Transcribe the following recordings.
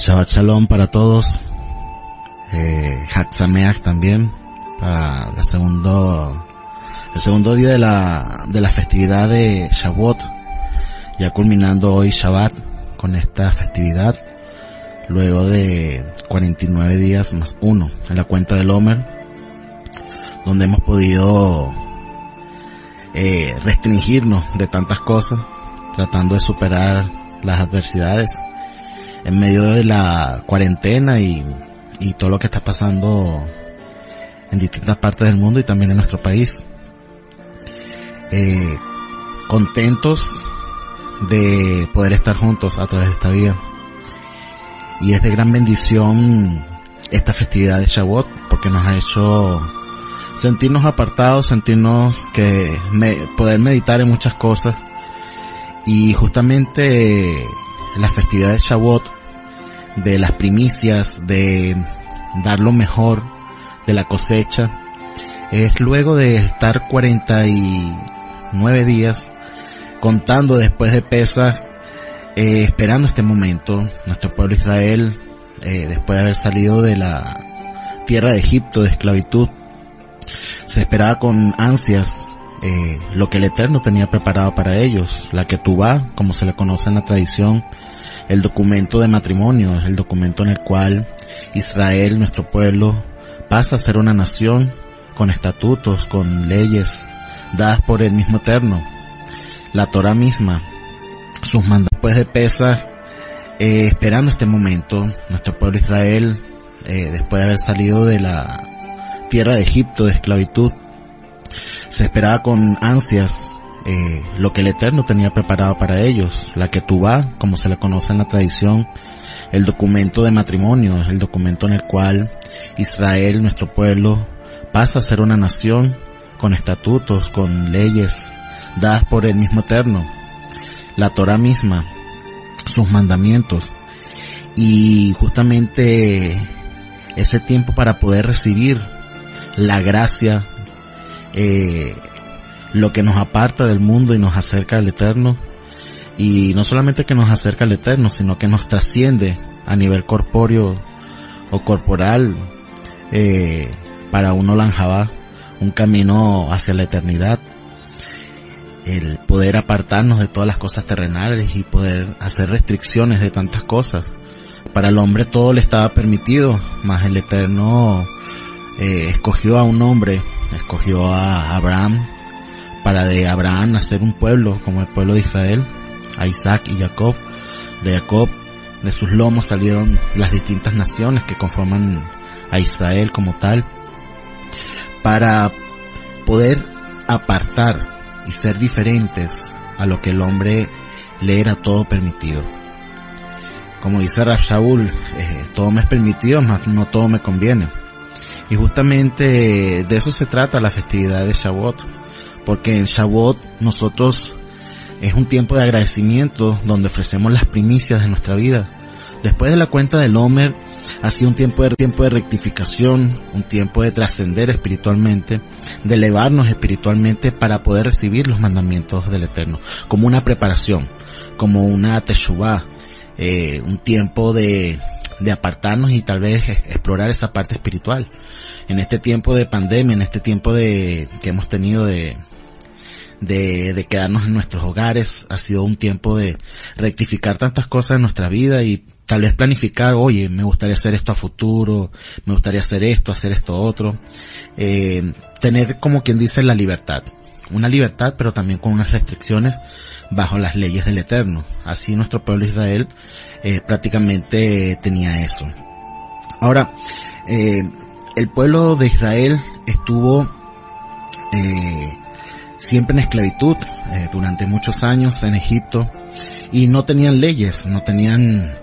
Shabbat Shalom para todos. Eh, Sameach también para el segundo, el segundo día de la, de la festividad de Shavuot. Ya culminando hoy Shabbat con esta festividad. Luego de 49 días más uno en la cuenta del Homer. Donde hemos podido eh, restringirnos de tantas cosas. Tratando de superar las adversidades en medio de la cuarentena y, y todo lo que está pasando en distintas partes del mundo y también en nuestro país. Eh, contentos de poder estar juntos a través de esta vida. Y es de gran bendición esta festividad de Shavuot porque nos ha hecho sentirnos apartados, sentirnos que poder meditar en muchas cosas y justamente la festividad de Shavuot, de las primicias, de dar lo mejor de la cosecha, es luego de estar 49 días contando después de Pesach, eh, esperando este momento, nuestro pueblo Israel, eh, después de haber salido de la tierra de Egipto, de esclavitud, se esperaba con ansias eh, lo que el Eterno tenía preparado para ellos, la que va, como se le conoce en la tradición, el documento de matrimonio, el documento en el cual Israel, nuestro pueblo, pasa a ser una nación con estatutos, con leyes dadas por el mismo Eterno, la Torah misma, sus mandatos después de Pesach, eh, esperando este momento, nuestro pueblo Israel, eh, después de haber salido de la tierra de Egipto de esclavitud, se esperaba con ansias eh, lo que el Eterno tenía preparado para ellos, la que va, como se le conoce en la tradición, el documento de matrimonio, el documento en el cual Israel, nuestro pueblo, pasa a ser una nación con estatutos, con leyes dadas por el mismo Eterno, la Torah misma, sus mandamientos. Y justamente ese tiempo para poder recibir la gracia eh, lo que nos aparta del mundo y nos acerca al eterno. Y no solamente que nos acerca al eterno, sino que nos trasciende a nivel corpóreo o corporal eh, para uno lanjaba un camino hacia la eternidad. El poder apartarnos de todas las cosas terrenales y poder hacer restricciones de tantas cosas. Para el hombre todo le estaba permitido, mas el Eterno eh, escogió a un hombre escogió a Abraham para de Abraham hacer un pueblo como el pueblo de Israel, a Isaac y Jacob. De Jacob, de sus lomos salieron las distintas naciones que conforman a Israel como tal, para poder apartar y ser diferentes a lo que el hombre le era todo permitido. Como dice Rab Shaul, eh, todo me es permitido, mas no todo me conviene. Y justamente de eso se trata la festividad de Shavuot, porque en Shavuot nosotros es un tiempo de agradecimiento donde ofrecemos las primicias de nuestra vida. Después de la cuenta del Homer, ha sido un tiempo de, tiempo de rectificación, un tiempo de trascender espiritualmente, de elevarnos espiritualmente para poder recibir los mandamientos del Eterno, como una preparación, como una teshuvah, eh, un tiempo de, de apartarnos y tal vez explorar esa parte espiritual. En este tiempo de pandemia, en este tiempo de, que hemos tenido de, de, de quedarnos en nuestros hogares, ha sido un tiempo de rectificar tantas cosas en nuestra vida y tal vez planificar, oye, me gustaría hacer esto a futuro, me gustaría hacer esto, hacer esto otro, eh, tener como quien dice la libertad, una libertad pero también con unas restricciones bajo las leyes del Eterno. Así nuestro pueblo Israel eh, prácticamente tenía eso. Ahora, eh, el pueblo de Israel estuvo eh, siempre en esclavitud eh, durante muchos años en Egipto y no tenían leyes, no tenían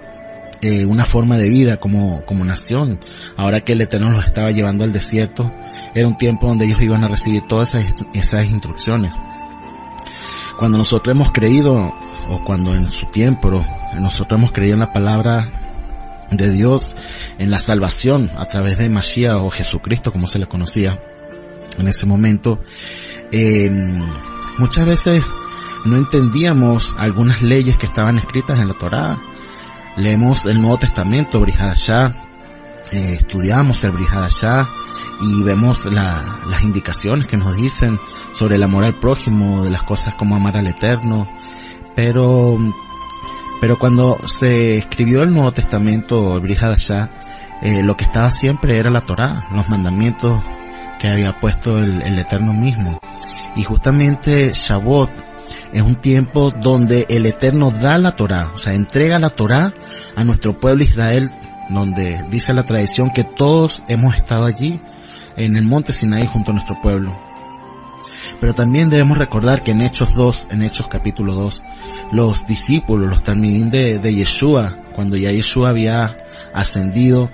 una forma de vida como, como nación. Ahora que el Eterno los estaba llevando al desierto, era un tiempo donde ellos iban a recibir todas esas, instrucciones. Cuando nosotros hemos creído, o cuando en su tiempo nosotros hemos creído en la palabra de Dios, en la salvación a través de Mashiach o Jesucristo, como se le conocía en ese momento, eh, muchas veces no entendíamos algunas leyes que estaban escritas en la Torá. leemos el Nuevo Testamento, Brihadashah, eh, estudiamos el Brihadashah y vemos las indicaciones que nos dicen sobre el amor al prójimo, de las cosas como amar al Eterno, pero, pero cuando se escribió el Nuevo Testamento, el Brihadashah, eh, lo que estaba siempre era la Torá, los mandamientos que había puesto el, el Eterno mismo. Y justamente Shavuot es un tiempo donde el Eterno da la Torá, o sea, entrega la Torá a nuestro pueblo Israel, donde dice la tradición que todos hemos estado allí en el monte Sinaí junto a nuestro pueblo. Pero también debemos recordar que en Hechos 2, en Hechos capítulo 2, los discípulos, los talmidín de, de Yeshua, cuando ya Yeshua había ascendido,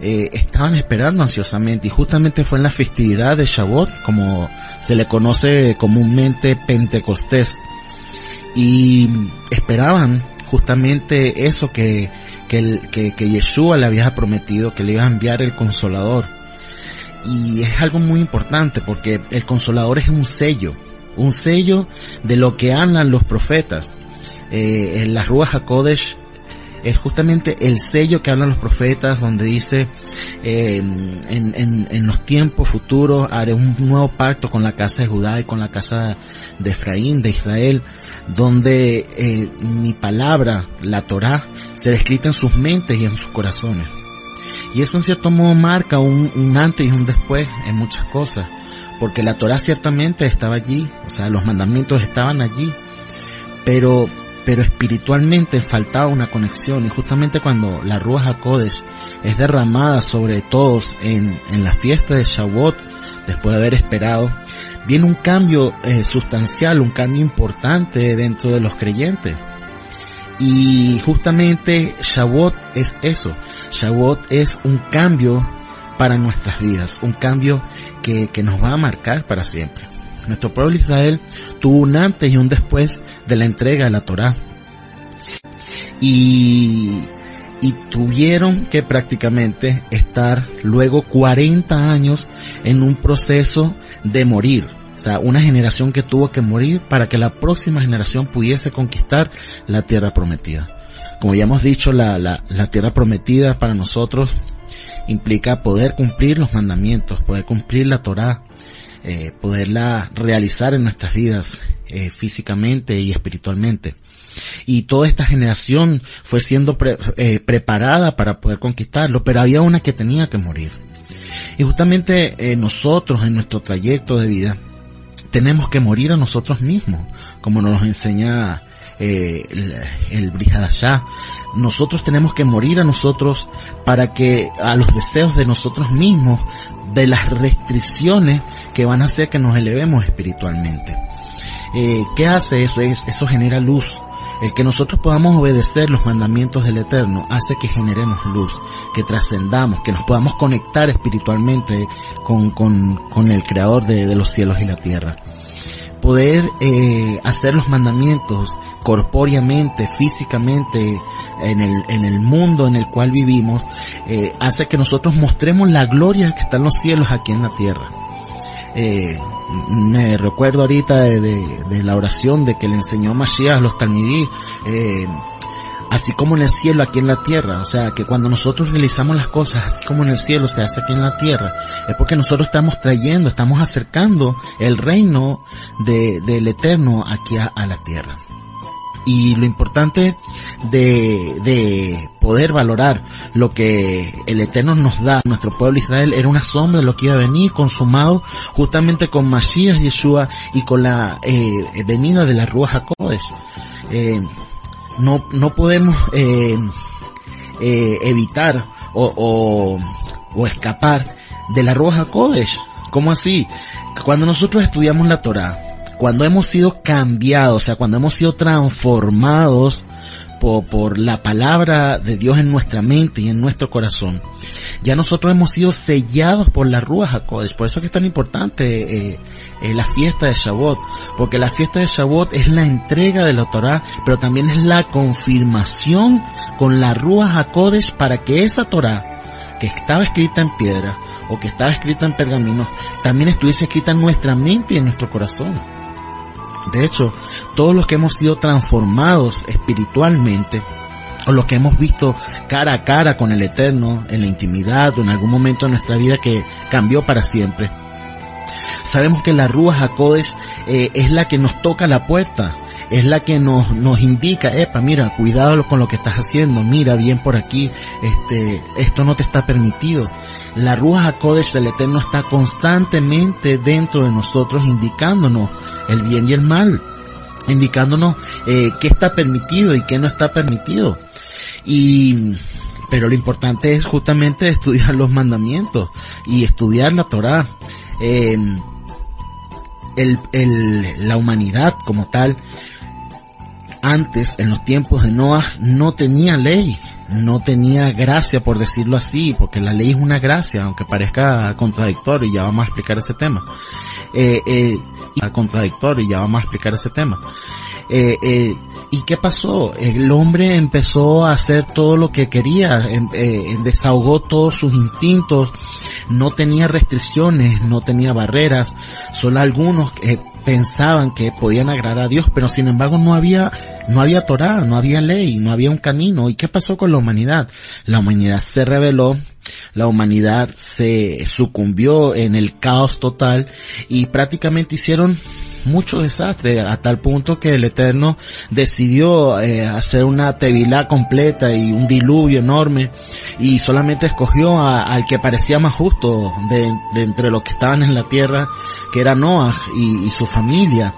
eh, estaban esperando ansiosamente y justamente fue en la festividad de Shavuot, como se le conoce comúnmente Pentecostés, y esperaban justamente eso que, que, que, que Yeshua le había prometido, que le iba a enviar el consolador. Y es algo muy importante porque el consolador es un sello, un sello de lo que hablan los profetas. Eh, en la Rúa HaKodesh es justamente el sello que hablan los profetas donde dice eh, en, en, en, los tiempos futuros haré un nuevo pacto con la casa de Judá y con la casa de Efraín, de Israel, donde eh, mi palabra, la Torah, será escrita en sus mentes y en sus corazones. Y eso en cierto modo marca un, antes y un después en muchas cosas, porque la Torah ciertamente estaba allí, o sea, los mandamientos estaban allí, pero pero espiritualmente faltaba una conexión. Y justamente cuando la Ruach HaKodesh es derramada sobre todos en, en la fiesta de Shavuot, después de haber esperado, viene un cambio eh, sustancial, un cambio importante dentro de los creyentes. Y justamente Shavuot es eso, Shavuot es un cambio para nuestras vidas, un cambio que, que nos va a marcar para siempre. Nuestro pueblo Israel tuvo un antes y un después de la entrega de la Torá. Y, y tuvieron que prácticamente estar luego 40 años en un proceso de morir. O sea, una generación que tuvo que morir para que la próxima generación pudiese conquistar la tierra prometida. Como ya hemos dicho, la, la, la tierra prometida para nosotros implica poder cumplir los mandamientos, poder cumplir la Torá, eh, poderla realizar en nuestras vidas eh, físicamente y espiritualmente. Y toda esta generación fue siendo pre, eh, preparada para poder conquistarlo, pero había una que tenía que morir. Y justamente nosotros en nuestro trayecto de vida tenemos que morir a nosotros mismos, como nos enseña eh, el, el Brihadashah. Nosotros tenemos que morir a nosotros para que a los deseos de nosotros mismos, de las restricciones que van a hacer que nos elevemos espiritualmente. Eh, ¿Qué hace eso? Eso genera luz. El que nosotros podamos obedecer los mandamientos del Eterno hace que generemos luz, que trascendamos, que nos podamos conectar espiritualmente con, con, con el Creador de, de, los cielos y la tierra. Poder eh, hacer los mandamientos corpóreamente, físicamente, en el, en el mundo en el cual vivimos, eh, hace que nosotros mostremos la gloria que está en los cielos aquí en la tierra. Eh, me recuerdo ahorita de, la oración de que le enseñó Mashiach a los Talmidí, eh, así como en el cielo, aquí en la tierra. O sea, que cuando nosotros realizamos las cosas así como en el cielo se hace aquí en la tierra, es porque nosotros estamos trayendo, estamos acercando el reino de, del eterno aquí a la tierra y lo importante de, de, poder valorar lo que el Eterno nos da, nuestro pueblo Israel, era una sombra de lo que iba a venir consumado justamente con Mashiach Yeshua y con la eh, venida de la Ruach HaKodesh. Eh, no, no podemos eh, eh evitar o, o, escapar de la Ruach HaKodesh. ¿Cómo así? Cuando nosotros estudiamos la Torah, cuando hemos sido cambiados, o sea, cuando hemos sido transformados por, por, la palabra de Dios en nuestra mente y en nuestro corazón, ya nosotros hemos sido sellados por la Ruach HaKodesh. Por eso es que es tan importante eh, eh, la fiesta de Shavuot, porque la fiesta de Shavuot es la entrega de la Torah, pero también es la confirmación con la Ruach HaKodesh para que esa Torah, que estaba escrita en piedra, o que estaba escrita en pergaminos, también estuviese escrita en nuestra mente y en nuestro corazón. De hecho, todos los que hemos sido transformados espiritualmente, o lo que hemos visto cara a cara con el Eterno en la intimidad o en algún momento de nuestra vida que cambió para siempre. Sabemos que la Rúa Hakodesh eh, es la que nos toca la puerta, es la que nos, nos indica, epa, mira, cuidado con lo que estás haciendo, mira bien por aquí, este, esto no te está permitido. La Rúa Hakodesh del Eterno está constantemente dentro de nosotros indicándonos el bien y el mal, indicándonos eh, qué está permitido y qué no está permitido. Y, pero lo importante es justamente estudiar los mandamientos y estudiar la. Eh, el, el, la humanidad como tal, antes, en los tiempos de Noah, no tenía ley, no tenía gracia, por decirlo así, porque la ley es una gracia, aunque parezca contradictorio, y ya vamos a explicar ese tema. Eh, eh, contradictorio, y ya vamos a explicar ese tema. Eh, eh, ¿Y qué pasó? El hombre empezó a hacer todo lo que quería, eh, desahogó todos sus instintos, no tenía restricciones, no tenía barreras, solo algunos que pensaban que podían agradar a Dios, pero sin embargo no había, no había Torah, no había ley, no había un camino. ¿Y qué pasó con la humanidad? La humanidad se rebeló, la humanidad se sucumbió en el caos total y prácticamente hicieron mucho desastre a tal punto que el Eterno decidió eh, hacer una tevilá completa y un diluvio enorme y solamente escogió al que parecía más justo de, entre los que estaban en la tierra que era Noah y, su familia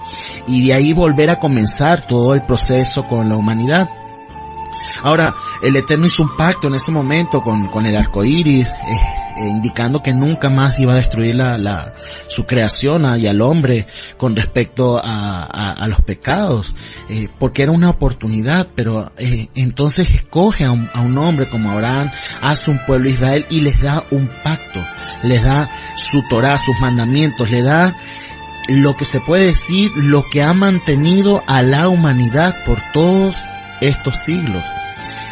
y de ahí volver a comenzar todo el proceso con la humanidad. Ahora, el Eterno hizo un pacto en ese momento con, con el arco iris, eh, indicando que nunca más iba a destruir la, la su creación y al hombre con respecto a, los pecados, eh, porque era una oportunidad, pero entonces escoge a un, a un hombre como Abraham, hace un pueblo Israel y les da un pacto, les da su Torah, sus mandamientos, le da lo que se puede decir, lo que ha mantenido a la humanidad por todos estos siglos.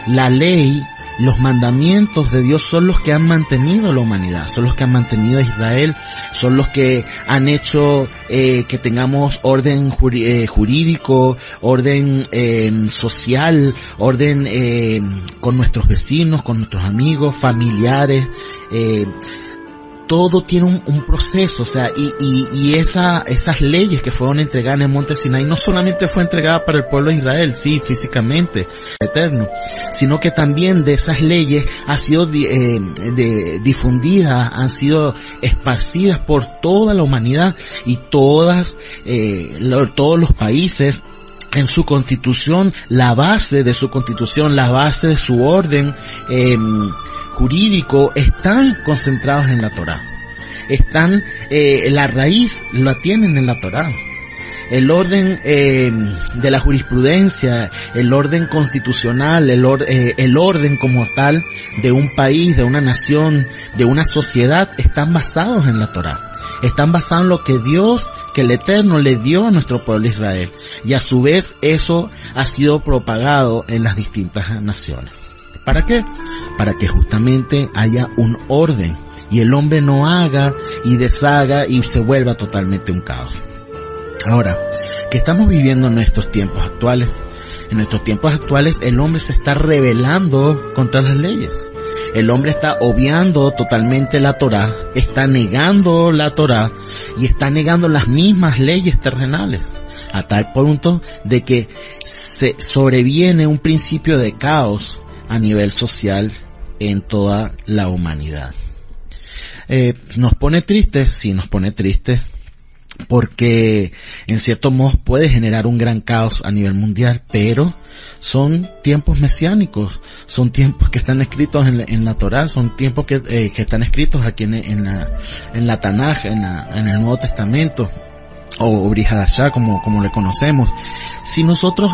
La ley, los mandamientos de Dios son los que han mantenido la humanidad, son los que han mantenido a Israel, son los que han hecho eh, que tengamos orden eh, jurídico, orden eh, social, orden con nuestros vecinos, con nuestros amigos, familiares todo tiene un, un, proceso, o sea, y, y, y esa, esas leyes que fueron entregadas en el monte Sinai no solamente fue entregada para el pueblo de Israel, sí, físicamente, eterno, sino que también de esas leyes ha sido eh, de, difundidas, han sido esparcidas por toda la humanidad y todas, eh, todos los países en su constitución, la base de su constitución, la base de su orden, eh, jurídico están concentrados en la Torah. Están, eh, la raíz la tienen en la Torah. El orden eh, de la jurisprudencia, el orden constitucional, el, eh, el orden como tal de un país, de una nación, de una sociedad, están basados en la Torah. Están basados en lo que Dios que el Eterno le dio a nuestro pueblo Israel. Y a su vez eso ha sido propagado en las distintas naciones. ¿Para qué? Para que justamente haya un orden y el hombre no haga y deshaga y se vuelva totalmente un caos. Ahora, que estamos viviendo en nuestros tiempos actuales, en nuestros tiempos actuales el hombre se está rebelando contra las leyes. El hombre está obviando totalmente la Torah, está negando la Torah y está negando las mismas leyes terrenales a tal punto de que se sobreviene un principio de caos a nivel social en toda la humanidad. Eh, nos pone triste, sí nos pone triste, porque en cierto modo puede generar un gran caos a nivel mundial, pero son tiempos mesiánicos, son tiempos que están escritos en, en la Torah, son tiempos que, eh, que están escritos aquí en, en, la, en la Tanaj, en, la, en el Nuevo Testamento, o Brihadashah como, como le conocemos. Si nosotros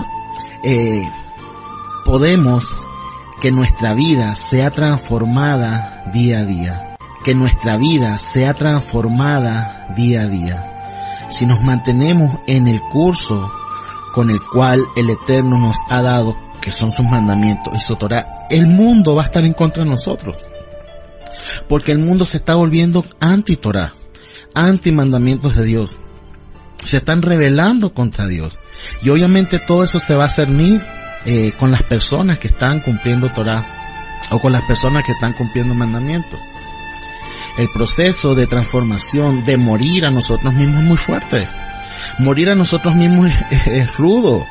eh, podemos que nuestra vida sea transformada día a día, que nuestra vida sea transformada día a día. Si nos mantenemos en el curso con el cual el Eterno nos ha dado, que son sus mandamientos y su Torah, el mundo va a estar en contra de nosotros. Porque el mundo se está volviendo anti-Torah, anti-mandamientos de Dios. Se están rebelando contra Dios. Y obviamente todo eso se va a cernir eh, con las personas que están cumpliendo Torah o con las personas que están cumpliendo mandamientos. El proceso de transformación, de morir a nosotros mismos es muy fuerte. Morir a nosotros mismos es, rudo.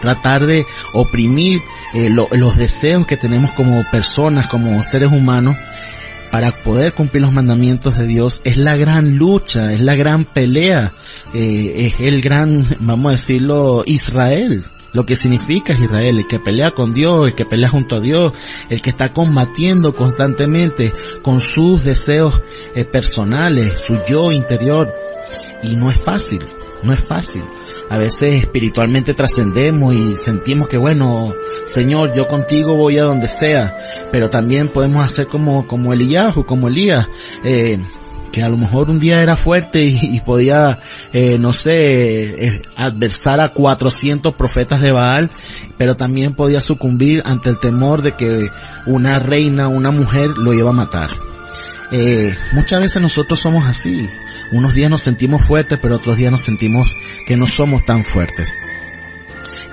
Tratar de oprimir eh, los deseos que tenemos como personas, como seres humanos, para poder cumplir los mandamientos de Dios es la gran lucha, es la gran pelea, eh, es el gran, vamos a decirlo, Israel lo que significa Israel, el que pelea con Dios, el que pelea junto a Dios, el que está combatiendo constantemente con sus deseos eh, personales, su yo interior. Y no es fácil, no es fácil. A veces espiritualmente trascendemos y sentimos que bueno, Señor, yo contigo voy a donde sea, pero también podemos hacer como, como Elías o como Elías, eh, que a lo mejor un día era fuerte y, podía, eh, no sé, eh, adversar a 400 profetas de Baal, pero también podía sucumbir ante el temor de que una reina, una mujer lo iba a matar. Eh, muchas veces nosotros somos así. Unos días nos sentimos fuertes, pero otros días nos sentimos que no somos tan fuertes.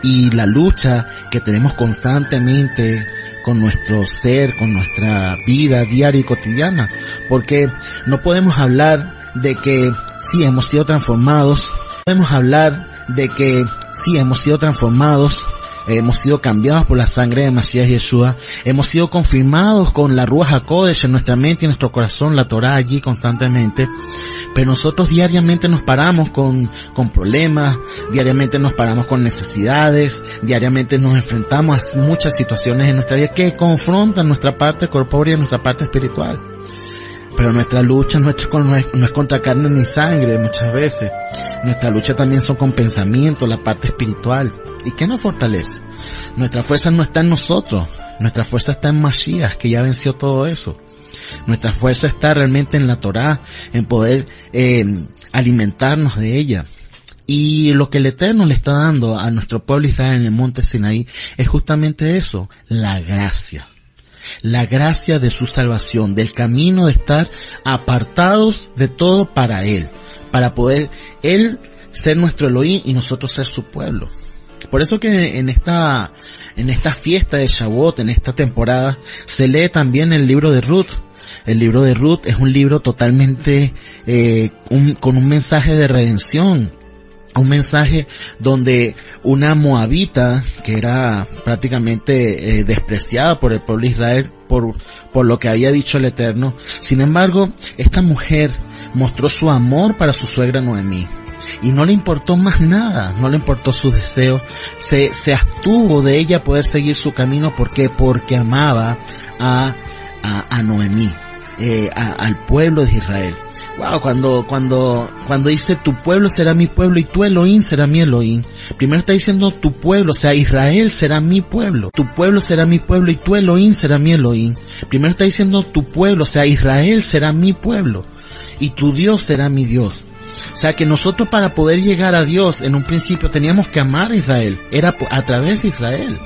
Y la lucha que tenemos constantemente con nuestro ser, con nuestra vida diaria y cotidiana, porque no podemos hablar de que sí hemos sido transformados, podemos hablar de que sí hemos sido transformados hemos sido cambiados por la sangre de Masías Yeshua, hemos sido confirmados con la Ruach HaKodesh en nuestra mente y nuestro corazón, la Torah allí constantemente, pero nosotros diariamente nos paramos con, con problemas, diariamente nos paramos con necesidades, diariamente nos enfrentamos a muchas situaciones en nuestra vida que confrontan nuestra parte corpórea y nuestra parte espiritual. Pero nuestra lucha no es, no es contra carne ni sangre muchas veces. Nuestra lucha también son con pensamiento, la parte espiritual. ¿Y qué nos fortalece? Nuestra fuerza no está en nosotros. Nuestra fuerza está en Mashiach, que ya venció todo eso. Nuestra fuerza está realmente en la Torah, en poder alimentarnos de ella. Y lo que el Eterno le está dando a nuestro pueblo Israel en el monte Sinaí es justamente eso, la gracia la gracia de su salvación, del camino de estar apartados de todo para Él, para poder Él ser nuestro Elohim y nosotros ser su pueblo. Por eso que en esta, en esta fiesta de Shavuot, en esta temporada, se lee también el libro de Ruth. El libro de Ruth es un libro totalmente eh, con un mensaje de redención, un mensaje donde una moabita que era prácticamente eh, despreciada por el pueblo de Israel por, por lo que había dicho el Eterno. Sin embargo, esta mujer mostró su amor para su suegra Noemí. Y no le importó más nada, no le importó sus deseos, se, se abstuvo de ella poder seguir su camino porque, porque amaba a, a, a Noemí, eh, al pueblo de Israel. Wow, cuando, cuando, cuando dice tu pueblo será mi pueblo y tu Elohim será mi Elohim. Primero está diciendo tu pueblo, o sea, Israel será mi pueblo. Tu pueblo será mi pueblo y tu Elohim será mi Elohim. Primero está diciendo tu pueblo, o sea, Israel será mi pueblo y tu Dios será mi Dios. O sea que nosotros para poder llegar a Dios en un principio teníamos que amar a Israel. Era a través de Israel.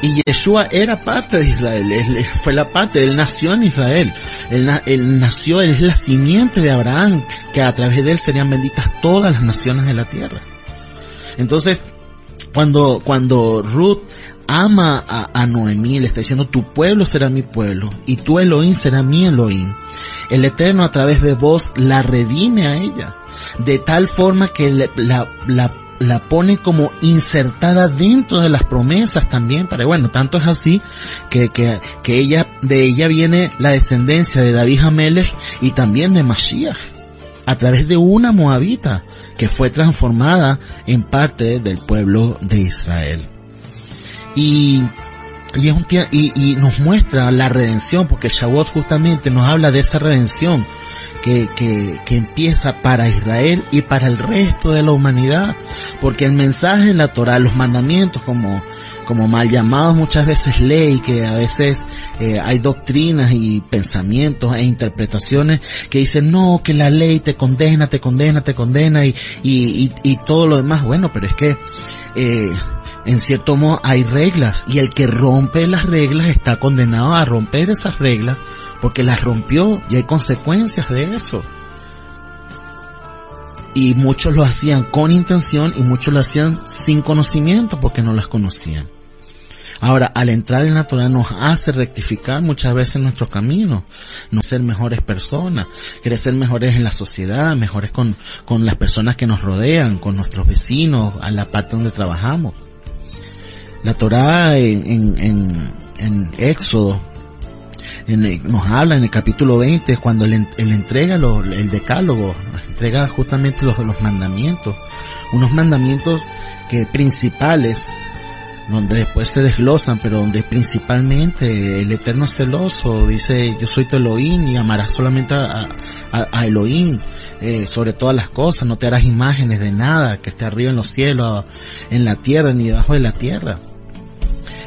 Y Yeshua era parte de Israel, él fue la parte, él nació en Israel, él, nació, él es la simiente de Abraham, que a través de él serían benditas todas las naciones de la tierra. Entonces, cuando, cuando Ruth ama a, a, Noemí, le está diciendo, tu pueblo será mi pueblo y tu Elohim será mi Elohim. El Eterno a través de vos la redime a ella, de tal forma que la, la la pone como insertada dentro de las promesas también, para bueno, tanto es así que, que, que ella, de ella viene la descendencia de David Amelech y también de Mashiach, a través de una moabita que fue transformada en parte del pueblo de Israel. Y y, es un y, y, nos muestra la redención, porque Shavuot justamente nos habla de esa redención que, que, que, empieza para Israel y para el resto de la humanidad, porque el mensaje en la Torah, los mandamientos como, como mal llamados muchas veces ley, que a veces eh, hay doctrinas y pensamientos e interpretaciones que dicen no, que la ley te condena, te condena, te condena y, y, y, y todo lo demás, bueno, pero es que eh, en cierto modo hay reglas y el que rompe las reglas está condenado a romper esas reglas porque las rompió y hay consecuencias de eso. Y muchos lo hacían con intención y muchos lo hacían sin conocimiento porque no las conocían. Ahora, al entrar en la Torah nos hace rectificar muchas veces nuestro camino, no ser mejores personas, crecer mejores en la sociedad, mejores con, con las personas que nos rodean, con nuestros vecinos, a la parte donde trabajamos. La Torah en, en, en, Éxodo nos habla en el capítulo 20 cuando él, entrega el decálogo, entrega justamente los, los mandamientos, unos mandamientos que principales donde después se desglosan, pero donde principalmente el Eterno es celoso, dice yo soy tu Elohim y amarás solamente a, a, Elohim eh, sobre todas las cosas, no te harás imágenes de nada que esté arriba en los cielos, en la tierra, ni debajo de la tierra.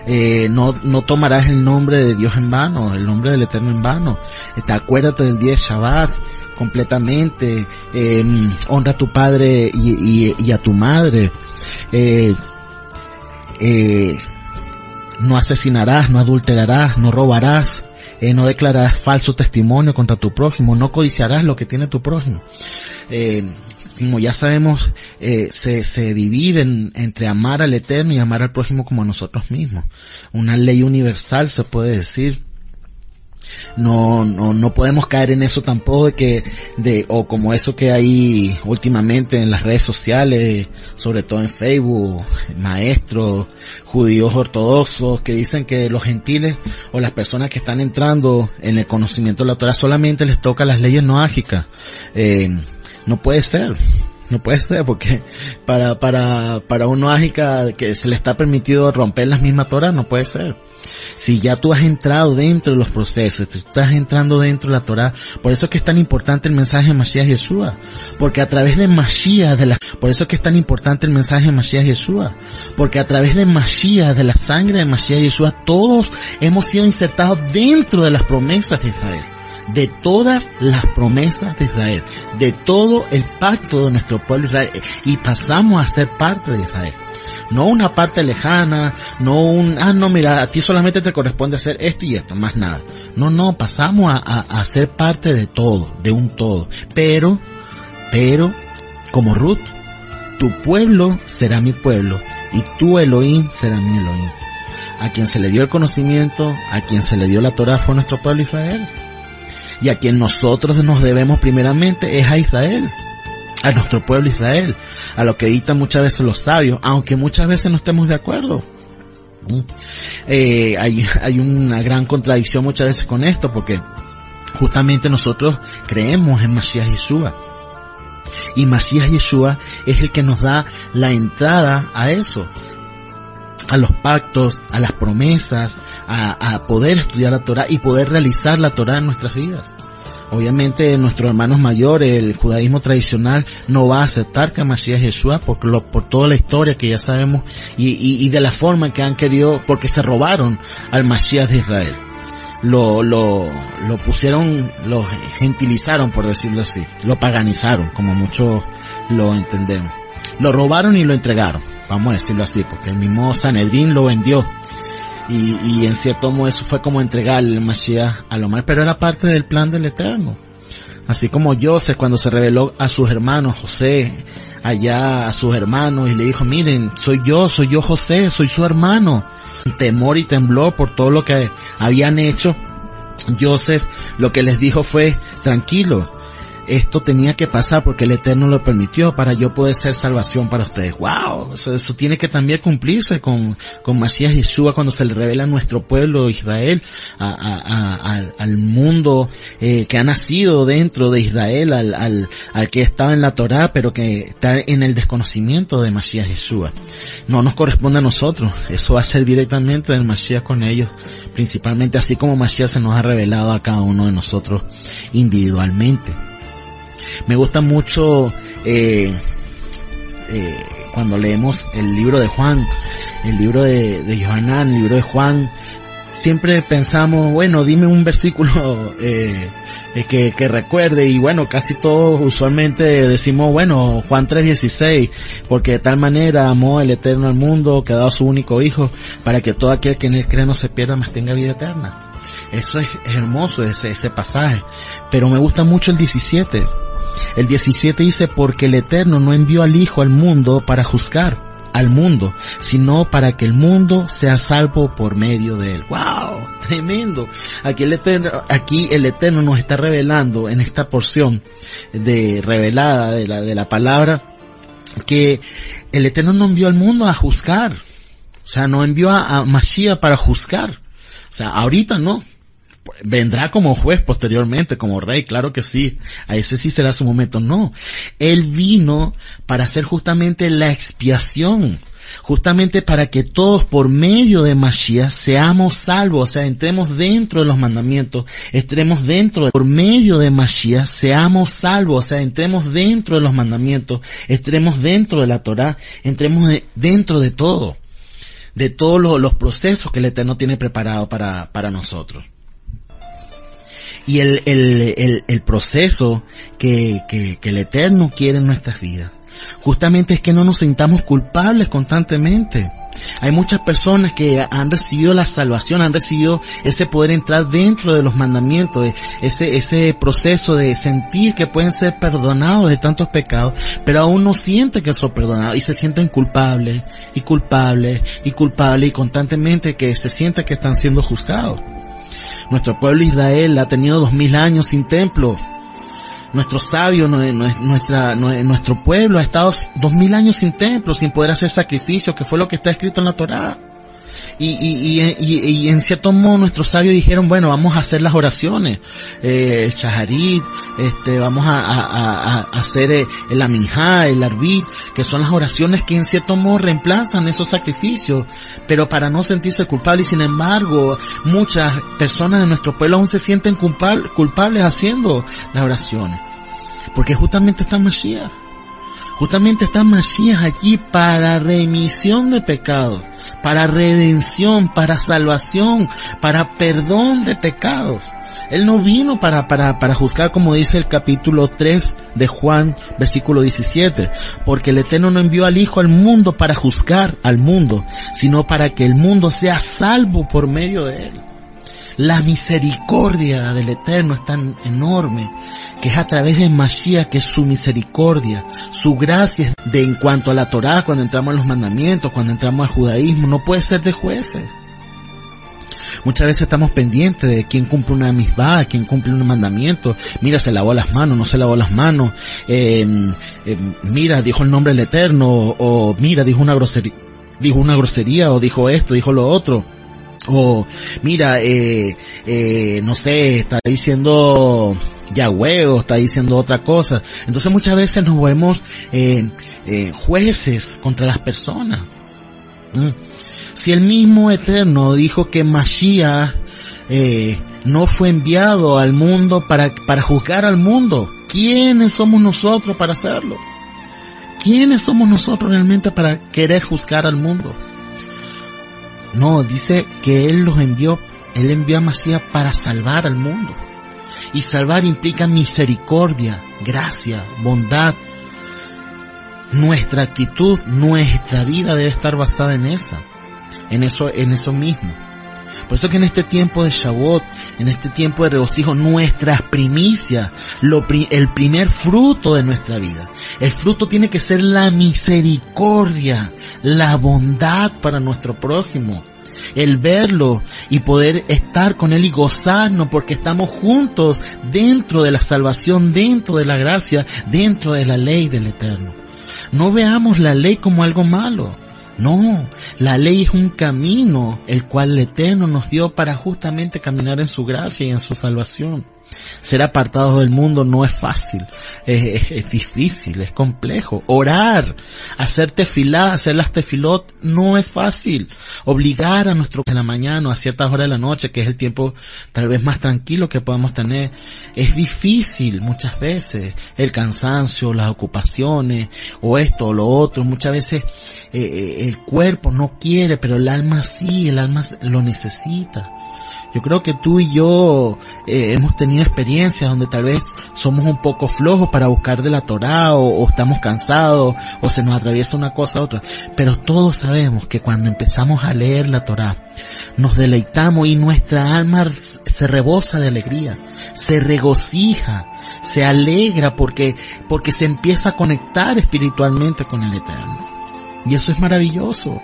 Eh, no, no tomarás el nombre de Dios en vano, el nombre del Eterno en vano. Eh, te acuérdate del día de Shabbat completamente, eh, honra a tu padre y a tu madre. Eh, eh, no asesinarás, no adulterarás, no robarás, eh, no declararás falso testimonio contra tu prójimo, no codiciarás lo que tiene tu prójimo. Eh, como ya sabemos, eh, se, se dividen entre amar al Eterno y amar al prójimo como a nosotros mismos. Una ley universal se puede decir no, no, no podemos caer en eso tampoco de que, de, o como eso que hay últimamente en las redes sociales, sobre todo en Facebook, maestros, judíos ortodoxos, que dicen que los gentiles o las personas que están entrando en el conocimiento de la Torah solamente les toca las leyes noágicas. Eh, no puede ser. No puede ser porque para, para, para un noágica que se le está permitido romper las mismas Torah, no puede ser. Si ya tú has entrado dentro de los procesos, tú estás entrando dentro de la Torah, por eso es que es tan importante el mensaje de Mashiach Yeshua, porque a través de Mashiach, de la, por eso es que es tan importante el mensaje de Mashiach Yeshua, porque a través de Mashiach, de la sangre de Mashiach Yeshua, todos hemos sido insertados dentro de las promesas de Israel de todas las promesas de Israel, de todo el pacto de nuestro pueblo Israel, y pasamos a ser parte de Israel no una parte lejana, no un, ah, no, mira, a ti solamente te corresponde hacer esto y esto, más nada. No, no, pasamos a, a, ser parte de todo, de un todo. Pero, pero, como Ruth, tu pueblo será mi pueblo y tu Elohim será mi Elohim. A quien se le dio el conocimiento, a quien se le dio la Torah fue nuestro pueblo Israel. Y a quien nosotros nos debemos primeramente es a Israel a nuestro pueblo Israel, a lo que dictan muchas veces los sabios, aunque muchas veces no estemos de acuerdo. ¿Mm? Eh, hay, hay una gran contradicción muchas veces con esto, porque justamente nosotros creemos en Masías Yeshua. Y Masías Yeshua es el que nos da la entrada a eso, a los pactos, a las promesas, a, poder estudiar la Torah y poder realizar la Torah en nuestras vidas. Obviamente nuestros hermanos mayores, el judaísmo tradicional, no va a aceptar que Masías Yeshua por, lo, por toda la historia que ya sabemos y, de la forma que han querido, porque se robaron al Masías de Israel. Lo, lo, lo pusieron, lo gentilizaron por decirlo así, lo paganizaron como muchos lo entendemos. Lo robaron y lo entregaron, vamos a decirlo así, porque el mismo Sanedrín lo vendió y, y en cierto modo eso fue como entregar el Mashiach a Omar, pero era parte del plan del Eterno. Así como José cuando se reveló a sus hermanos, José, allá a sus hermanos y le dijo, miren, soy yo, soy yo José, soy su hermano. Temor y temblor por todo lo que habían hecho. Joseph lo que les dijo fue, tranquilo, esto tenía que pasar porque el Eterno lo permitió para yo poder ser salvación para ustedes. ¡Wow! Eso, tiene que también cumplirse con, con Masías Yeshua cuando se le revela a nuestro pueblo Israel, al mundo eh, que ha nacido dentro de Israel, al, al, al que estaba en la Torá, pero que está en el desconocimiento de Masías Yeshua. No nos corresponde a nosotros, eso va a ser directamente del Masías con ellos, principalmente así como Masías se nos ha revelado a cada uno de nosotros individualmente. Me gusta mucho eh, eh, cuando leemos el libro de Juan, el libro de, de el libro de Juan, siempre pensamos, bueno, dime un versículo eh, eh, que, recuerde y bueno, casi todos usualmente decimos, bueno, Juan 3.16, porque de tal manera amó el Eterno al mundo, que ha dado su único Hijo, para que todo aquel que en él cree no se pierda, mas tenga vida eterna. Eso es, hermoso, ese, ese pasaje. Pero me gusta mucho el 17 El 17 dice, porque el Eterno no envió al Hijo al mundo para juzgar al mundo, sino para que el mundo sea salvo por medio de él. ¡Wow! Tremendo. Aquí el Eterno, aquí el Eterno nos está revelando en esta porción de revelada de la, de la palabra que el Eterno no envió al mundo a juzgar. O sea, no envió a, a Mashiach para juzgar. O sea, ahorita no. Vendrá como juez posteriormente, como rey, claro que sí. A ese sí será su momento. No. Él vino para hacer justamente la expiación. Justamente para que todos por medio de Mashiach seamos salvos, o sea, entremos dentro de los mandamientos, entremos dentro, de, por medio de Mashiach seamos salvos, o sea, entremos dentro de los mandamientos, entremos dentro de la Torah, entremos de, dentro de todo, de todos los procesos que el Eterno tiene preparado para, para nosotros y el, el, el, el proceso que, que, que el Eterno quiere en nuestras vidas. Justamente es que no nos sintamos culpables constantemente. Hay muchas personas que han recibido la salvación, han recibido ese poder entrar dentro de los mandamientos, ese, ese proceso de sentir que pueden ser perdonados de tantos pecados, pero aún no sienten que son perdonados y se sienten culpables y culpables y culpables y constantemente que se sienten que están siendo juzgados. Nuestro pueblo Israel ha tenido dos mil años sin templo. Nuestro sabio, nuestra, nuestro pueblo ha estado dos mil años sin templo, sin poder hacer sacrificios, que fue lo que está escrito en la Torá. Y, y, y, y, en cierto modo nuestros sabios dijeron, bueno, vamos a hacer las oraciones, eh, el shaharit, este, vamos a, a, a, hacer eh, el aminjá, el arbit, que son las oraciones que en cierto modo reemplazan esos sacrificios, pero para no sentirse culpables, y sin embargo, muchas personas de nuestro pueblo aún se sienten culpables haciendo las oraciones, porque justamente está Mashiach. Justamente está Mashiach allí para remisión de pecados para redención, para salvación, para perdón de pecados. Él no vino para, para, para juzgar como dice el capítulo 3 de Juan, versículo 17, porque el Eterno no envió al Hijo al mundo para juzgar al mundo, sino para que el mundo sea salvo por medio de él. La misericordia del Eterno es tan enorme que es a través de Mashiach que su misericordia, su gracia de en cuanto a la Torah, cuando entramos en los mandamientos, cuando entramos al judaísmo, no puede ser de jueces. Muchas veces estamos pendientes de quién cumple una misbah, quién cumple un mandamiento. Mira, se lavó las manos, no se lavó las manos. Eh, eh, mira, dijo el nombre del Eterno, o mira, dijo una grosería, dijo una grosería, o dijo esto, dijo lo otro o mira, eh, eh, no sé, está diciendo Yahweh o está diciendo otra cosa. Entonces muchas veces nos vemos eh, eh, jueces contra las personas. Si el mismo Eterno dijo que Mashiach eh, no fue enviado al mundo para, para juzgar al mundo, ¿quiénes somos nosotros para hacerlo? ¿Quiénes somos nosotros realmente para querer juzgar al mundo? No, dice que Él los envió, Él envió a Masías para salvar al mundo. Y salvar implica misericordia, gracia, bondad. Nuestra actitud, nuestra vida debe estar basada en esa, en eso, en eso mismo. Por eso que en este tiempo de Shavuot, en este tiempo de regocijo, nuestras primicias, el primer fruto de nuestra vida, el fruto tiene que ser la misericordia, la bondad para nuestro prójimo, el verlo y poder estar con Él y gozarnos porque estamos juntos dentro de la salvación, dentro de la gracia, dentro de la ley del Eterno. No veamos la ley como algo malo. No, la ley es un camino el cual el Eterno nos dio para justamente caminar en su gracia y en su salvación. Ser apartados del mundo no es fácil, es, es, difícil, es complejo. Orar, hacer tefilá, hacer las tefilot, no es fácil. Obligar a nuestro en la mañana o a ciertas horas de la noche, que es el tiempo tal vez más tranquilo que podamos tener, es difícil muchas veces. El cansancio, las ocupaciones, o esto o lo otro, muchas veces eh, el cuerpo no quiere, pero el alma sí, el alma lo necesita. Yo creo que tú y yo eh, hemos tenido experiencias donde tal vez somos un poco flojos para buscar de la Torah o, estamos cansados o se nos atraviesa una cosa a otra. Pero todos sabemos que cuando empezamos a leer la Torah nos deleitamos y nuestra alma se rebosa de alegría. se regocija, se alegra porque, porque se empieza a conectar espiritualmente con el Eterno. Y eso es maravilloso.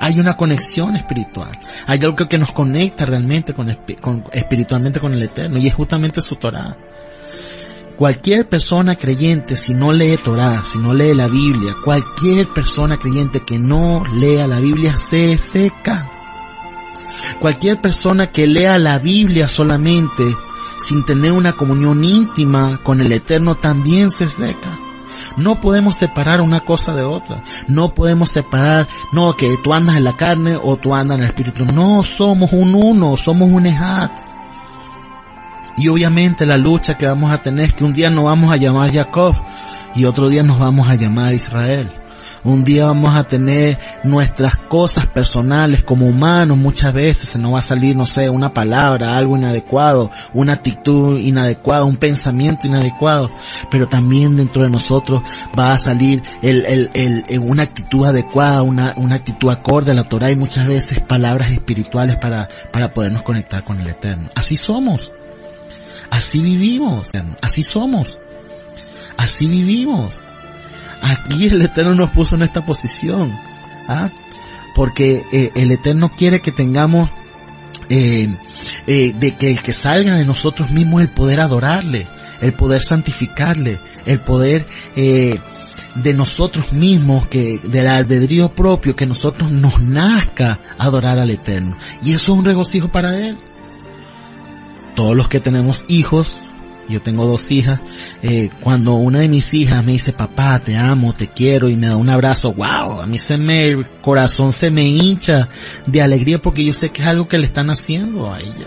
Hay una conexión espiritual. Hay algo que nos conecta realmente con, espiritualmente con el Eterno y es justamente su Torah. Cualquier persona creyente, si no lee Torah, si no lee la Biblia, cualquier persona creyente que no lea la Biblia se seca. Cualquier persona que lea la Biblia solamente sin tener una comunión íntima con el Eterno también se seca. No podemos separar una cosa de otra. No podemos separar, no, que tú andas en la carne o tú andas en el espíritu. No, somos un uno, somos un ejat. Y obviamente la lucha que vamos a tener es que un día nos vamos a llamar Jacob y otro día nos vamos a llamar Israel. Un día vamos a tener nuestras cosas personales como humanos, muchas veces se nos va a salir, no sé, una palabra, algo inadecuado, una actitud inadecuada, un pensamiento inadecuado, pero también dentro de nosotros va a salir el, el, el, una actitud adecuada, una, una actitud acorde a la Torah y muchas veces palabras espirituales para, para podernos conectar con el Eterno. Así somos. Así vivimos. Así somos. Así vivimos. Aquí el Eterno nos puso en esta posición. ¿ah? Porque eh, el Eterno quiere que tengamos, eh, eh, de que el que salga de nosotros mismos el poder adorarle, el poder santificarle, el poder de nosotros mismos, que del albedrío propio, que nosotros nos nazca adorar al Eterno. Y eso es un regocijo para Él. Todos los que tenemos hijos, yo tengo dos hijas, eh, cuando una de mis hijas me dice, papá, te amo, te quiero, y me da un abrazo, wow, a mí se me, el corazón se me hincha de alegría porque yo sé que es algo que le están haciendo a ella.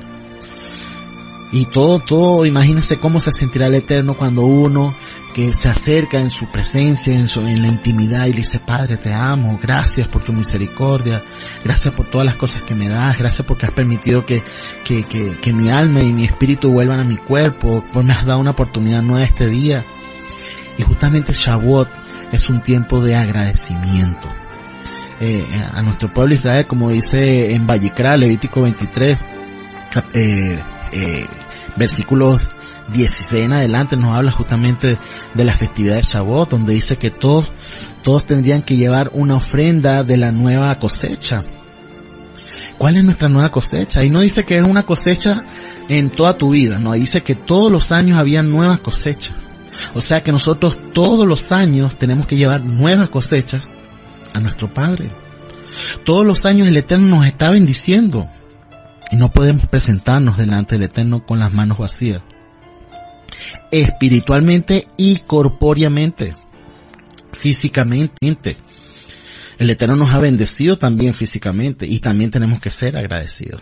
Y todo, todo, imagínense cómo se sentirá el Eterno cuando uno que se acerca en su presencia, en, su, en la intimidad y le dice, Padre, te amo, gracias por tu misericordia, gracias por todas las cosas que me das, gracias porque has permitido que, que, que, que mi alma y mi espíritu vuelvan a mi cuerpo, pues me has dado una oportunidad nueva este día. Y justamente Shavuot es un tiempo de agradecimiento. Eh, a nuestro pueblo Israel, como dice en Vallicra, Levítico 23, eh, eh, versículos 16 en adelante nos habla justamente de la festividad de Shavuot, donde dice que todos, todos tendrían que llevar una ofrenda de la nueva cosecha. ¿Cuál es nuestra nueva cosecha? Y no dice que es una cosecha en toda tu vida, no, dice que todos los años había nuevas cosechas. O sea que nosotros todos los años tenemos que llevar nuevas cosechas a nuestro Padre. Todos los años el Eterno nos está bendiciendo y no podemos presentarnos delante del Eterno con las manos vacías espiritualmente y corpóreamente, físicamente. El Eterno nos ha bendecido también físicamente y también tenemos que ser agradecidos.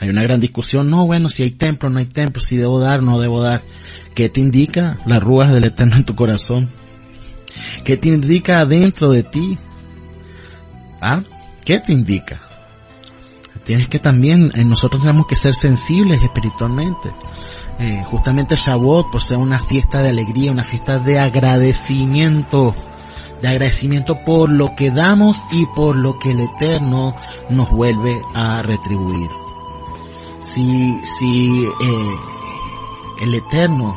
Hay una gran discusión, no, bueno, si hay templo, no hay templo, si debo dar, no debo dar. ¿Qué te indica las ruas del Eterno en tu corazón? ¿Qué te indica adentro de ti? ¿Ah? ¿Qué te indica? Tienes que también, en nosotros tenemos que ser sensibles espiritualmente. Eh, justamente Shavuot por ser una fiesta de alegría, una fiesta de agradecimiento, de agradecimiento por lo que damos y por lo que el Eterno nos vuelve a retribuir. Si, si eh, el Eterno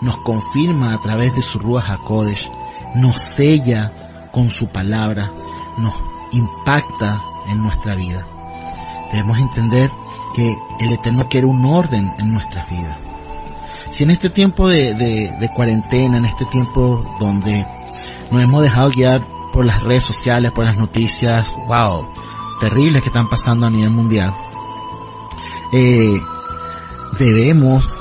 nos confirma a través de su Ruach HaKodesh, nos sella con su palabra, nos impacta en nuestra vida. Debemos entender que el Eterno quiere un orden en nuestras vidas si en este tiempo de, de, cuarentena, en este tiempo donde nos hemos dejado guiar por las redes sociales, por las noticias, wow, terribles que están pasando a nivel mundial, eh, debemos,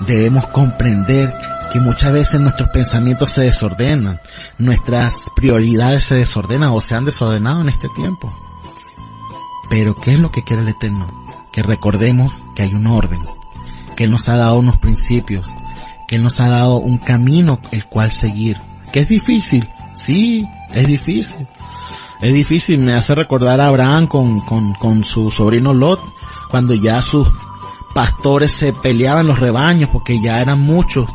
debemos comprender que muchas veces nuestros pensamientos se desordenan, nuestras prioridades se desordenan o se han desordenado en este tiempo. Pero ¿qué es lo que quiere el Eterno? Que recordemos que hay un orden, que nos ha dado unos principios, que nos ha dado un camino el cual seguir. Que es difícil, sí, es difícil. Es difícil, me hace recordar a Abraham con, con, con su sobrino Lot, cuando ya sus pastores se peleaban los rebaños porque ya eran muchos.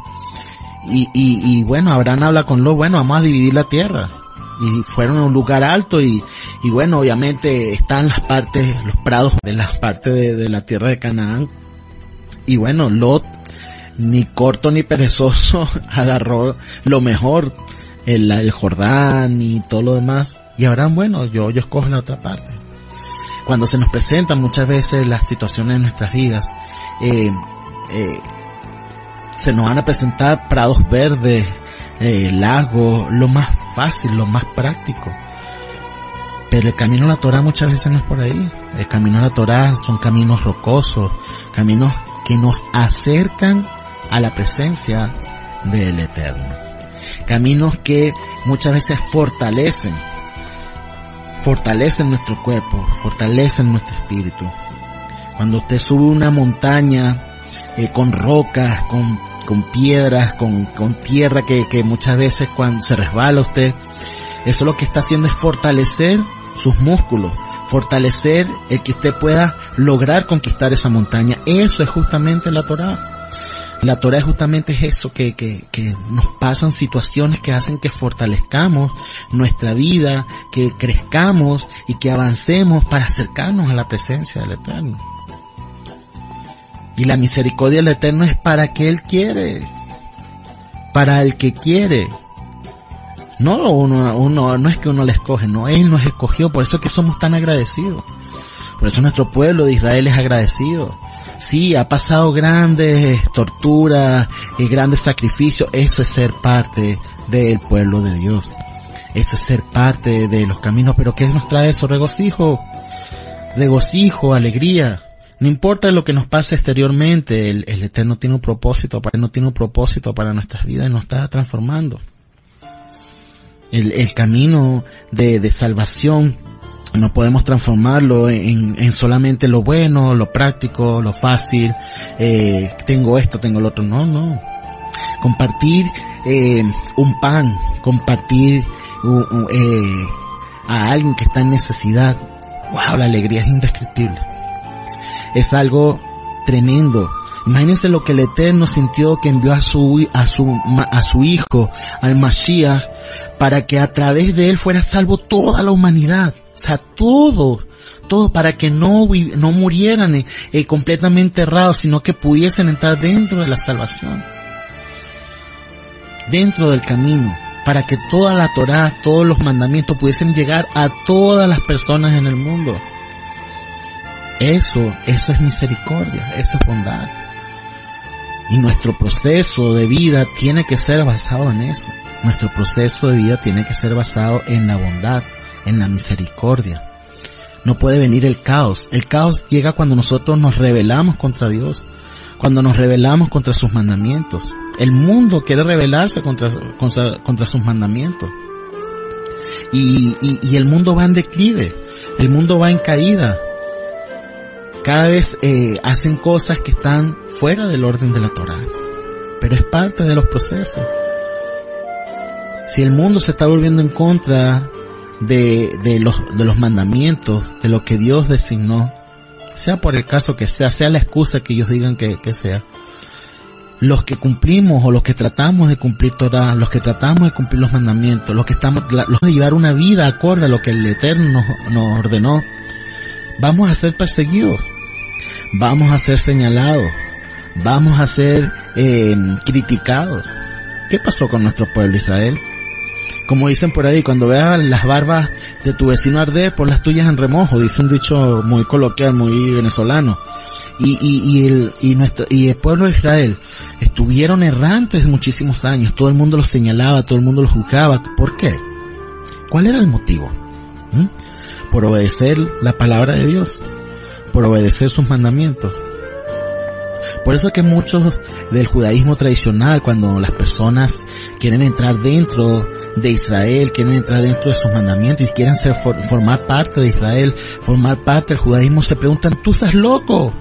Y, y, y bueno, Abraham habla con Lot, bueno, vamos a dividir la tierra. Y fueron a un lugar alto y, y bueno, obviamente están las partes, los prados de las partes de, de la tierra de Canaán y bueno, Lot ni corto ni perezoso agarró lo mejor, el, el Jordán y todo lo demás. Y Abraham, bueno, yo, yo escojo la otra parte. Cuando se nos presentan muchas veces las situaciones de nuestras vidas, eh, eh, se nos van a presentar prados verdes, eh, lagos, lo más fácil, lo más práctico. Pero el camino a la Torah muchas veces no es por ahí. El camino a la Torah son caminos rocosos, caminos que nos acercan a la presencia del Eterno. Caminos que muchas veces fortalecen, fortalecen nuestro cuerpo, fortalecen nuestro espíritu. Cuando usted sube una montaña eh, con rocas, con, con piedras, con, con tierra que, que muchas veces cuando se resbala usted, eso lo que está haciendo es fortalecer sus músculos, fortalecer el que usted pueda lograr conquistar esa montaña. Eso es justamente la Torah. La Torah es justamente eso, que, que, que nos pasan situaciones que hacen que fortalezcamos nuestra vida, que crezcamos y que avancemos para acercarnos a la presencia del Eterno. Y la misericordia del Eterno es para que Él quiere, para el que quiere. No, uno, uno, no es que uno le escoge, no, Él nos escogió, por eso es que somos tan agradecidos. Por eso nuestro pueblo de Israel es agradecido. Sí, ha pasado grandes torturas y grandes sacrificios. Eso es ser parte del pueblo de Dios. Eso es ser parte de los caminos. Pero ¿qué nos trae eso? Regocijo. Regocijo, alegría. No importa lo que nos pase exteriormente, el, Eterno tiene un propósito, no tiene un propósito para nuestras vidas y nos está transformando. El, el camino de, de salvación no podemos transformarlo en, en, solamente lo bueno, lo práctico, lo fácil, eh, tengo esto, tengo lo otro. No, no. Compartir eh, un pan, compartir uh, eh, a alguien que está en necesidad. Wow, la alegría es indescriptible. Es algo tremendo. Imagínense lo que el Eterno sintió que envió a su, a su, a su hijo, al Mashiach, para que a través de él fuera salvo toda la humanidad. O sea, todo, todo para que no, no murieran eh, eh, completamente errados, sino que pudiesen entrar dentro de la salvación. Dentro del camino. Para que toda la Torah, todos los mandamientos pudiesen llegar a todas las personas en el mundo. Eso, eso es misericordia, eso es bondad. Y nuestro proceso de vida tiene que ser basado en eso. Nuestro proceso de vida tiene que ser basado en la bondad, en la misericordia. No puede venir el caos. El caos llega cuando nosotros nos rebelamos contra Dios, cuando nos rebelamos contra sus mandamientos. El mundo quiere rebelarse contra, contra, sus mandamientos. Y, y, el mundo va en declive, el mundo va en caída. Cada vez eh, hacen cosas que están fuera del orden de la Torah, pero es parte de los procesos. Si el mundo se está volviendo en contra de, de, los, de los mandamientos, de lo que Dios designó, sea por el caso que sea, sea la excusa que ellos digan que, que sea, los que cumplimos o los que tratamos de cumplir Torah, los que tratamos de cumplir los mandamientos, los que estamos, los de llevar una vida acorde a lo que el Eterno nos, nos ordenó, vamos a ser perseguidos, vamos a ser señalados, vamos a ser eh, criticados. ¿Qué pasó con nuestro pueblo Israel? Como dicen por ahí, cuando veas las barbas de tu vecino arder, por las tuyas en remojo, dice un dicho muy coloquial, muy venezolano. Y, y, y, el, y, nuestro, y el pueblo de Israel estuvieron errantes muchísimos años, todo el mundo los señalaba, todo el mundo los juzgaba. ¿Por qué? ¿Cuál era el motivo? ¿Mm? Por obedecer la palabra de Dios, por obedecer sus mandamientos. Por eso es que muchos del judaísmo tradicional, cuando las personas quieren entrar dentro de Israel, quieren entrar dentro de sus mandamientos y quieren ser, formar parte de Israel, formar parte del judaísmo, se preguntan, tú estás loco,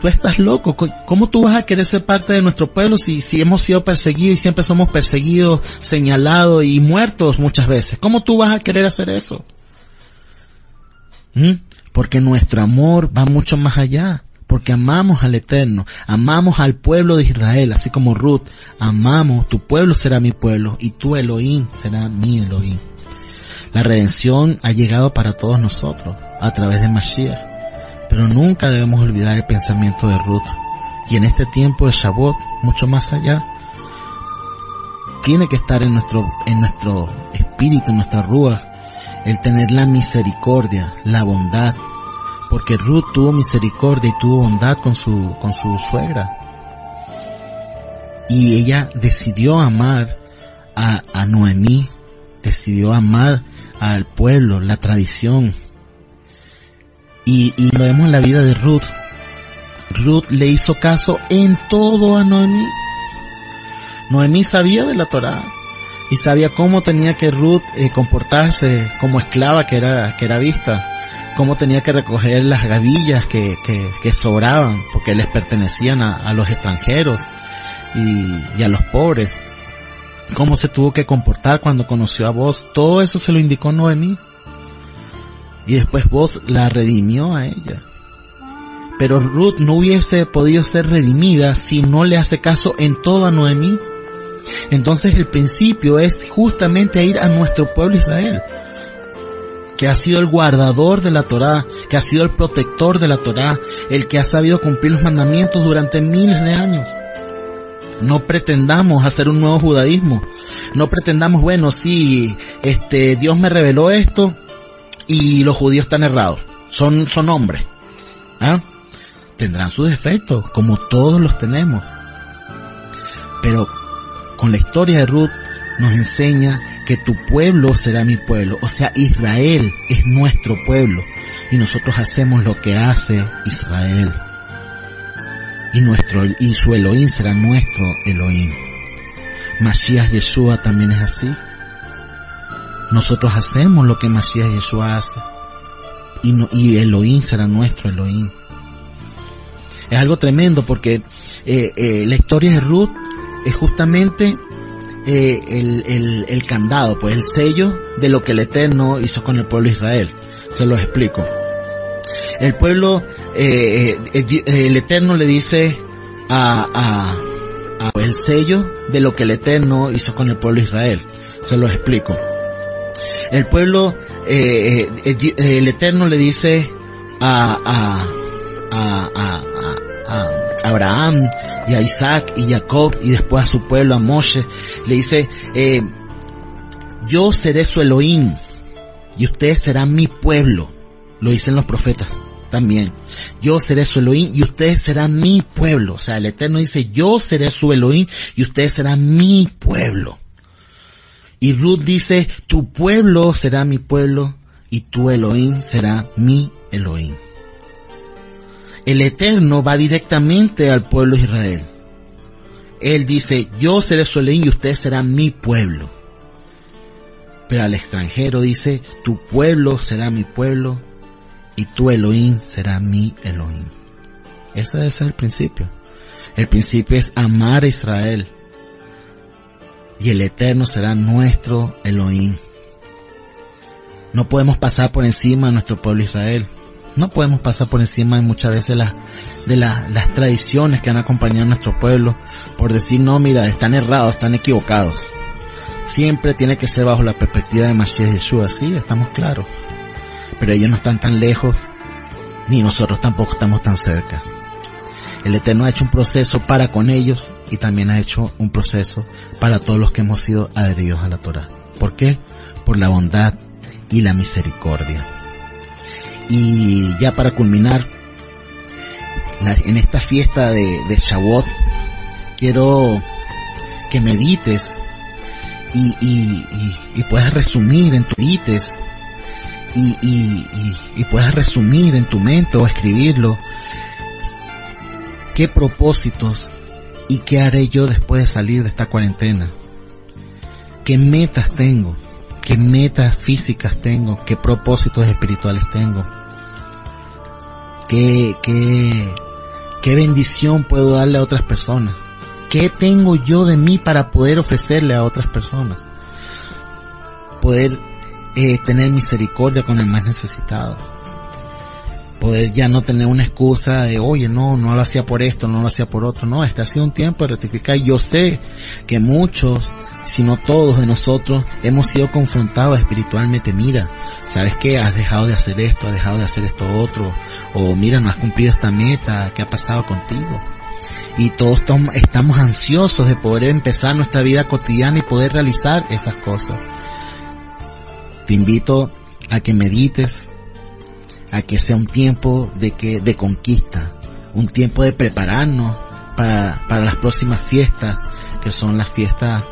tú estás loco, ¿cómo tú vas a querer ser parte de nuestro pueblo si, si hemos sido perseguidos y siempre somos perseguidos, señalados y muertos muchas veces? ¿Cómo tú vas a querer hacer eso? ¿Mm? Porque nuestro amor va mucho más allá porque amamos al Eterno, amamos al pueblo de Israel, así como Ruth, amamos, tu pueblo será mi pueblo y tu Elohim será mi Elohim. La redención ha llegado para todos nosotros a través de Mashiach, pero nunca debemos olvidar el pensamiento de Ruth. Y en este tiempo de Shavuot, mucho más allá, tiene que estar en nuestro, en nuestro espíritu, en nuestra rúa, el tener la misericordia, la bondad, porque Ruth tuvo misericordia y tuvo bondad con su, con su suegra. Y ella decidió amar a, a Noemí, decidió amar al pueblo, la tradición. Y, y lo vemos en la vida de Ruth. Ruth le hizo caso en todo a Noemí. Noemí sabía de la Torá y sabía cómo tenía que Ruth eh, comportarse como esclava que era, que era vista, cómo tenía que recoger las gavillas que, que, sobraban porque les pertenecían a, a los extranjeros y, y, a los pobres, cómo se tuvo que comportar cuando conoció a vos, todo eso se lo indicó Noemí. Y después vos la redimió a ella. Pero Ruth no hubiese podido ser redimida si no le hace caso en todo a Noemí. Entonces el principio es justamente ir a nuestro pueblo Israel, que ha sido el guardador de la Torá, que ha sido el protector de la Torá, el que ha sabido cumplir los mandamientos durante miles de años. No pretendamos hacer un nuevo judaísmo. No pretendamos, bueno, sí, este, Dios me reveló esto y los judíos están errados. Son, son hombres. ¿Ah? Tendrán sus defectos, como todos los tenemos. Pero con la historia de Ruth nos enseña que tu pueblo será mi pueblo. O sea, Israel es nuestro pueblo. Y nosotros hacemos lo que hace Israel. Y nuestro, y su Elohim será nuestro Elohim. Mashiach Yeshua también es así. Nosotros hacemos lo que Mashiach Yeshua hace. Y, y Elohim será nuestro Elohim. Es algo tremendo porque eh, eh, la historia de Ruth es justamente eh, el, el, el, candado, pues el sello de lo que el Eterno hizo con el pueblo de Israel. Se lo explico. El pueblo, eh, el, el, Eterno le dice a, a, a, el sello de lo que el Eterno hizo con el pueblo de Israel. Se lo explico. El pueblo, eh, el, Eterno le dice a, a, a, a Abraham, y a Isaac y Jacob y después a su pueblo, a Moshe, le dice, eh, yo seré su Elohim y ustedes serán mi pueblo. Lo dicen los profetas también. Yo seré su Elohim y ustedes serán mi pueblo. O sea, el Eterno dice, yo seré su Elohim y ustedes serán mi pueblo. Y Ruth dice, tu pueblo será mi pueblo y tu Elohim será mi Elohim el Eterno va directamente al pueblo de Israel. Él dice, yo seré su y ustedes serán mi pueblo. Pero al extranjero dice, tu pueblo será mi pueblo y tu Elohim será mi Elohim. Ese es el principio. El principio es amar a Israel. Y el Eterno será nuestro Elohim. No podemos pasar por encima de nuestro pueblo Israel. No podemos pasar por encima de muchas veces de la, las tradiciones que han acompañado a nuestro pueblo por decir, no, mira, están errados, están equivocados. Siempre tiene que ser bajo la perspectiva de Mashiach Yeshua, sí, estamos claros. Pero ellos no están tan lejos, ni nosotros tampoco estamos tan cerca. El Eterno ha hecho un proceso para con ellos y también ha hecho un proceso para todos los que hemos sido adheridos a la Torah. ¿Por qué? Por la bondad y la misericordia. Y ya para culminar, en esta fiesta de, de quiero que medites y, puedas resumir en tu medites y, y, puedas resumir en tu mente o escribirlo qué propósitos y qué haré yo después de salir de esta cuarentena. ¿Qué metas tengo? ¿Qué metas físicas tengo? ¿Qué propósitos espirituales tengo? ¿Qué, qué, qué bendición puedo darle a otras personas? ¿Qué tengo yo de mí para poder ofrecerle a otras personas? Poder eh, tener misericordia con el más necesitado. Poder ya no tener una excusa de, oye, no, no lo hacía por esto, no lo hacía por otro. No, este ha sido un tiempo de rectificar. Yo sé que muchos, si no todos de nosotros, hemos sido confrontados espiritualmente. Mira, ¿sabes qué? Has dejado de hacer esto, has dejado de hacer esto otro, o mira, no has cumplido esta meta, ¿qué ha pasado contigo? y todos estamos ansiosos de poder empezar nuestra vida cotidiana y poder realizar esas cosas. Te invito a que medites, a que sea un tiempo de que, de conquista, un tiempo de prepararnos para, para las próximas fiestas, que son las fiestas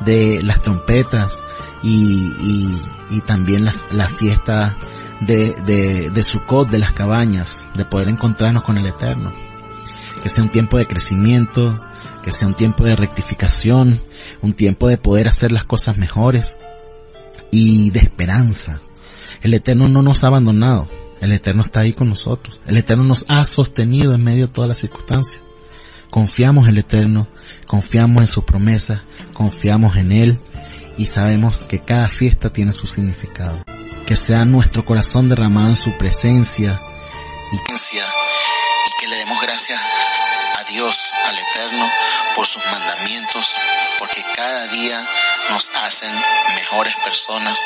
de las trompetas y, y, y también las, las fiestas de, de, de Sukkot, de las cabañas, de poder encontrarnos con el Eterno. Que sea un tiempo de crecimiento, que sea un tiempo de rectificación, un tiempo de poder hacer las cosas mejores y de esperanza. El Eterno no nos ha abandonado, el Eterno está ahí con nosotros, el Eterno nos ha sostenido en medio de todas las circunstancias. Confiamos en el Eterno, confiamos en sus promesas, confiamos en Él y sabemos que cada fiesta tiene su significado que sea nuestro corazón derramado en su presencia y, que le demos gracias a Dios, al Eterno, por sus mandamientos, porque cada día nos hacen mejores personas,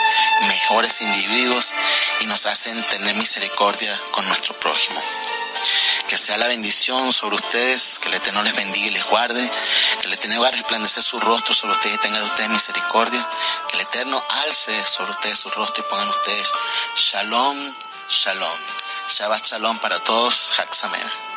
mejores individuos y nos hacen tener misericordia con nuestro prójimo. Que sea la bendición sobre ustedes, que el Eterno les bendiga y les guarde, que el Eterno a resplandecer su rostro sobre ustedes y tenga de ustedes misericordia, que el Eterno alce sobre ustedes su rostro y pongan ustedes shalom, shalom. Shabbat shalom para todos, Haxamer.